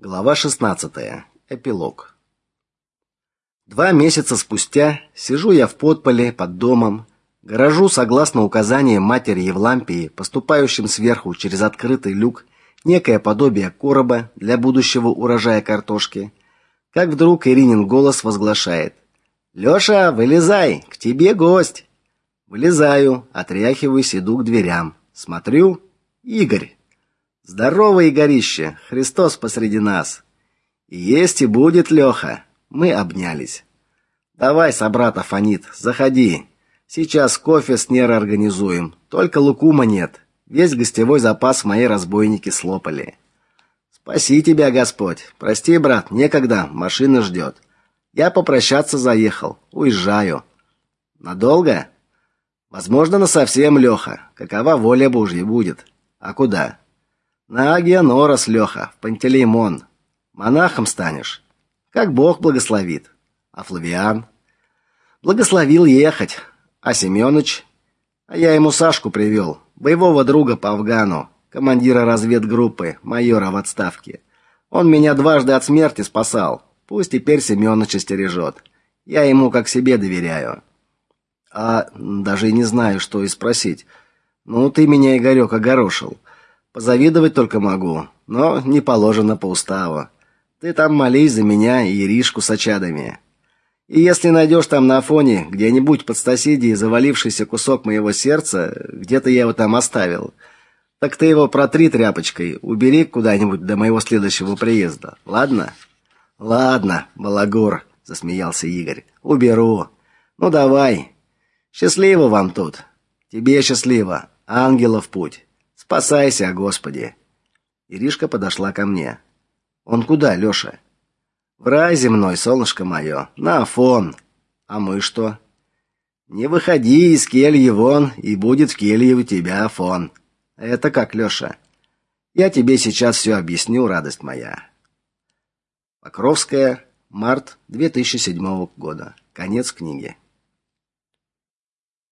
Глава 16. Эпилог. Два месяца спустя сижу я в подполе под домом, гаражу согласно указаниям матери Евлампии, поступающим сверху через открытый люк, некое подобие короба для будущего урожая картошки. Как вдруг Иринин голос возглашает: "Лёша, вылезай, к тебе гость". Вылезаю, отряхиваюсь, иду к дверям. Смотрю, Игорь Здорово, Игорище, Христос посреди нас. И есть и будет, Леха. Мы обнялись. Давай, собрата фонит, заходи. Сейчас кофе с Нерой организуем. Только лукума нет. Весь гостевой запас мои разбойники слопали. Спаси тебя, Господь. Прости, брат, некогда, машина ждет. Я попрощаться заехал. Уезжаю. Надолго? Возможно, на совсем, Леха. Какова воля Божья будет? А куда? На Агианорос, Леха, в Пантелеймон. Монахом станешь. Как Бог благословит. А Флавиан? Благословил ехать. А Семёныч? А я ему Сашку привел, боевого друга по Афгану, командира разведгруппы, майора в отставке. Он меня дважды от смерти спасал. Пусть теперь Семёныч стережет. Я ему как себе доверяю. А даже и не знаю, что и спросить. Ну, ты меня, Игорёк, огорошил. Позавидовать только могу, но не положено по уставу. Ты там молись за меня и Иришку с очадами. И если найдешь там на фоне где-нибудь под стасидией завалившийся кусок моего сердца, где-то я его там оставил, так ты его протри тряпочкой, убери куда-нибудь до моего следующего приезда. Ладно? Ладно, балагур, засмеялся Игорь. Уберу. Ну давай. Счастливо вам тут. Тебе счастливо. Ангелов путь. Спасайся, Господи. Иришка подошла ко мне. Он куда, Лёша? В рай земной, солнышко моё, на Афон. А мы что? Не выходи из кельи вон, и будет в келье у тебя Афон. Это как, Лёша? Я тебе сейчас всё объясню, радость моя. Покровская, март 2007 года. Конец книги.